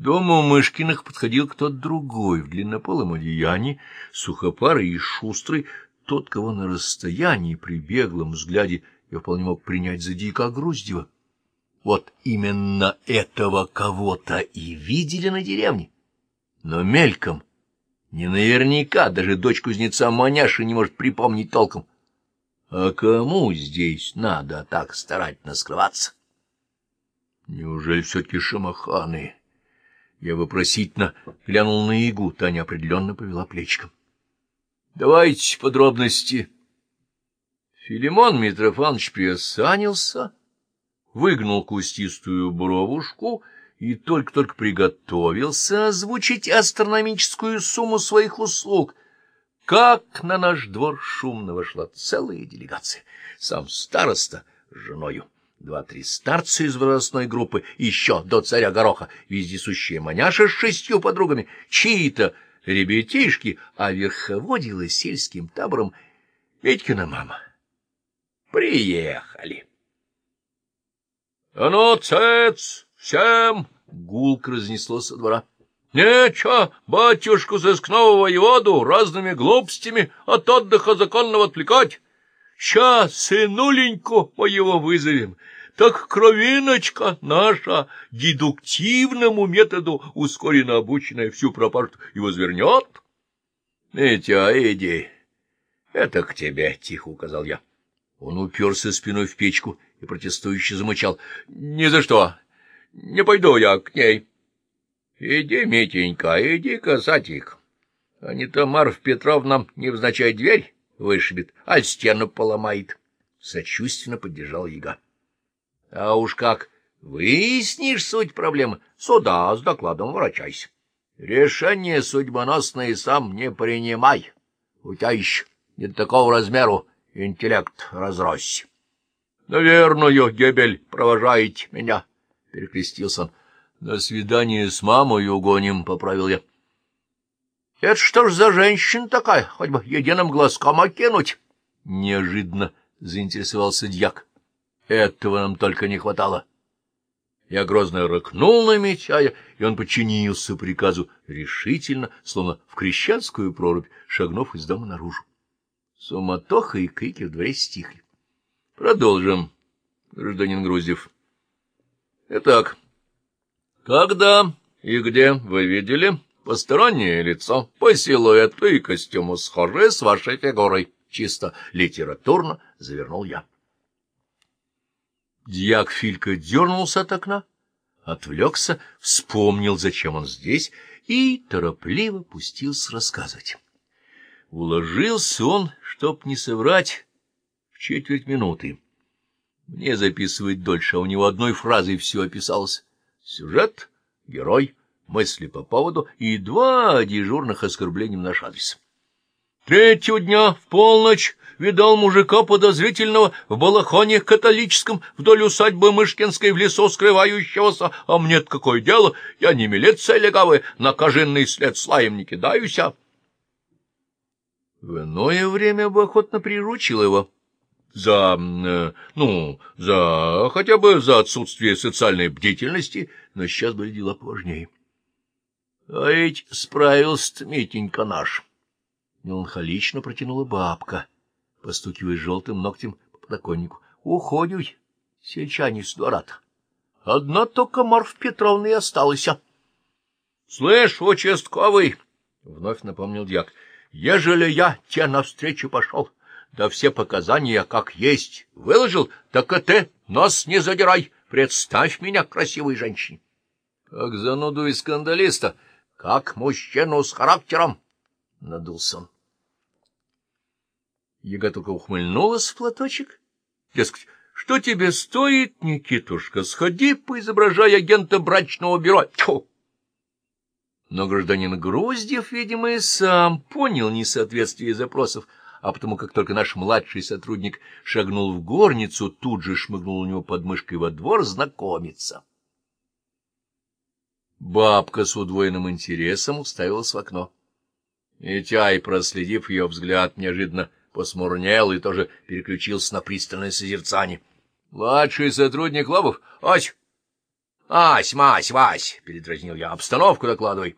дому Мышкиных подходил кто-то другой в длиннополом одеянии, сухопарый и шустрый, тот, кого на расстоянии при беглом взгляде я вполне мог принять за дика Груздева. Вот именно этого кого-то и видели на деревне. Но мельком, не наверняка, даже дочь кузнеца Маняши не может припомнить толком. А кому здесь надо так старательно скрываться? Неужели все-таки шамаханы? Я вопросительно глянул на Игу, Таня определенно повела плечиком. — Давайте подробности. Филимон Митрофанович приосанился, выгнул кустистую бровушку и только-только приготовился озвучить астрономическую сумму своих услуг, как на наш двор шумно вошла целая делегация. Сам староста с женою два-три старца из возрастной группы, еще до царя Гороха, вездесущая маняша с шестью подругами, чьи-то ребятишки, а верховодила сельским табором Петькина мама. Приехали. — А ну, цец, всем! — гулко разнесло со двора. — Нечего батюшку сыскного воеводу разными глупостями от отдыха законного отвлекать. Сейчас сынуленьку моего вызовем, так кровиночка наша дедуктивному методу ускоренно обученная всю пропажу и возвернет. — Митя, иди, это к тебе, — тихо указал я. Он уперся спиной в печку и протестующе замычал. — Ни за что, не пойду я к ней. — Иди, Митенька, иди касать их. А не то Марф Петровна невзначай дверь вышибет, а стену поломает. Сочувственно поддержал яга. — А уж как выяснишь суть проблемы, сюда с докладом врачайся. Решение судьбоносное сам не принимай. У тебя еще не такого размеру интеллект разросся. — Наверное, Гебель провожаете меня, — перекрестился он. — На свидание с мамой угоним, — поправил я. — Это что ж за женщина такая, хоть бы единым глазком окинуть? — неожиданно заинтересовался дьяк. — Этого нам только не хватало. Я грозно рыкнул на Митяя, и он подчинился приказу решительно, словно в крещенскую прорубь, шагнув из дома наружу. Суматоха и крики в дворе стихли. Продолжим, гражданин Груздев. Итак, когда и где вы видели постороннее лицо по силуэту и костюму схожее с вашей фигурой? Чисто литературно завернул я. Дьяк Филька дернулся от окна, отвлекся, вспомнил, зачем он здесь, и торопливо пустился рассказывать. Уложился он, чтоб не соврать, в четверть минуты. Мне записывать дольше, а у него одной фразой все описалось. Сюжет, герой, мысли по поводу и два дежурных оскорбления в наш адрес. Третьего дня в полночь видал мужика подозрительного в балахоне католическом вдоль усадьбы Мышкинской в лесу скрывающегося, а мне-то какое дело, я не милиция легавая, на кожинный след слаем не кидаюсь, а... В иное время бы охотно приручил его. За, э, ну, за, хотя бы за отсутствие социальной бдительности, но сейчас были дела поважнее. А ведь справился Митенька наш. Меланхолично протянула бабка, постукивая желтым ногтем по подоконнику. Уходюй, сельчане с двора-то. Одна только Марф Петровна и осталась. — Слышь, участковый, — вновь напомнил дьяк, — Ежели я тебе навстречу пошел, да все показания как есть выложил, так и ты нос не задирай, представь меня красивой женщине. Как зануду и скандалиста, как мужчину с характером, — надулся он. Яга только ухмыльнулась в платочек. Дескать, что тебе стоит, Никитушка, сходи, поизображай агента брачного бюро. Тьфу! Но гражданин Груздев, видимо, и сам понял несоответствие запросов, а потому как только наш младший сотрудник шагнул в горницу, тут же шмыгнул у него под мышкой во двор знакомиться. Бабка с удвоенным интересом уставилась в окно. Митяй, проследив ее взгляд, неожиданно посмурнел и тоже переключился на пристальное созерцание. — Младший сотрудник Лобов? Ась! — Ась, Мась, Вась, — передразнил я, — обстановку докладывай.